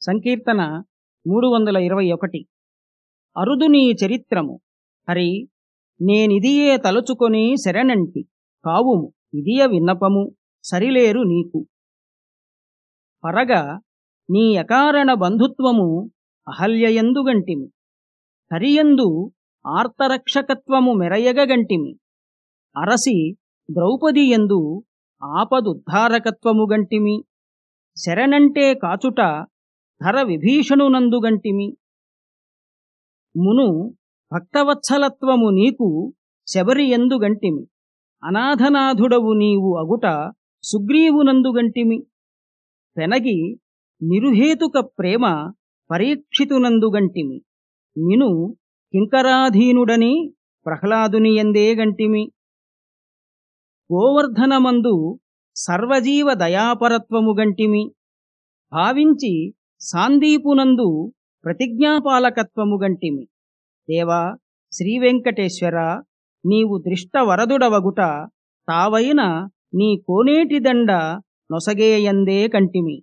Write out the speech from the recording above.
సంకీర్తన మూడు వందల ఇరవై ఒకటి. అరుదు నీ చరిత్రము. హరి నేనిదియే తలుచుకొని శరణంటి. కావుము ఇదియ విన్నపము సరిలేరు నీకు. పరగా నీ అకారణ బంధుత్వము అహల్యయందుగంటిమి. హరియందు ఆర్తరక్షకత్వము మెరయగగంటిమి. అరసి ద్రౌపదియందు ఆపదుద్ధారకత్వము గంటిమి శరణంటే కాచుట ధర విభీషణునందుగంటిమి మును భక్తవత్సలత్వము నీకు శబరియందుగంటిమి అనాథనాథుడవు నీవు అగుట సుగ్రీవునందుగంటిమి పెనగి నిరుహేతుక ప్రేమ పరీక్షితునందుగంటిమి నిను కింకరాధీనుడని ప్రహ్లాదునియందే గంటిమి. గోవర్ధనమందు సర్వజీవ దయాపరత్వము గంటిమి. భావించి సాందీపునందు ప్రతిజ్ఞాపాలకత్వము గంటిమి. దేవా శ్రీవెంకటేశ్వర నీవు దృష్టవరదుడవగుట తావైన నీ కోనేటిదండ నొసగేయందే కంటిమి.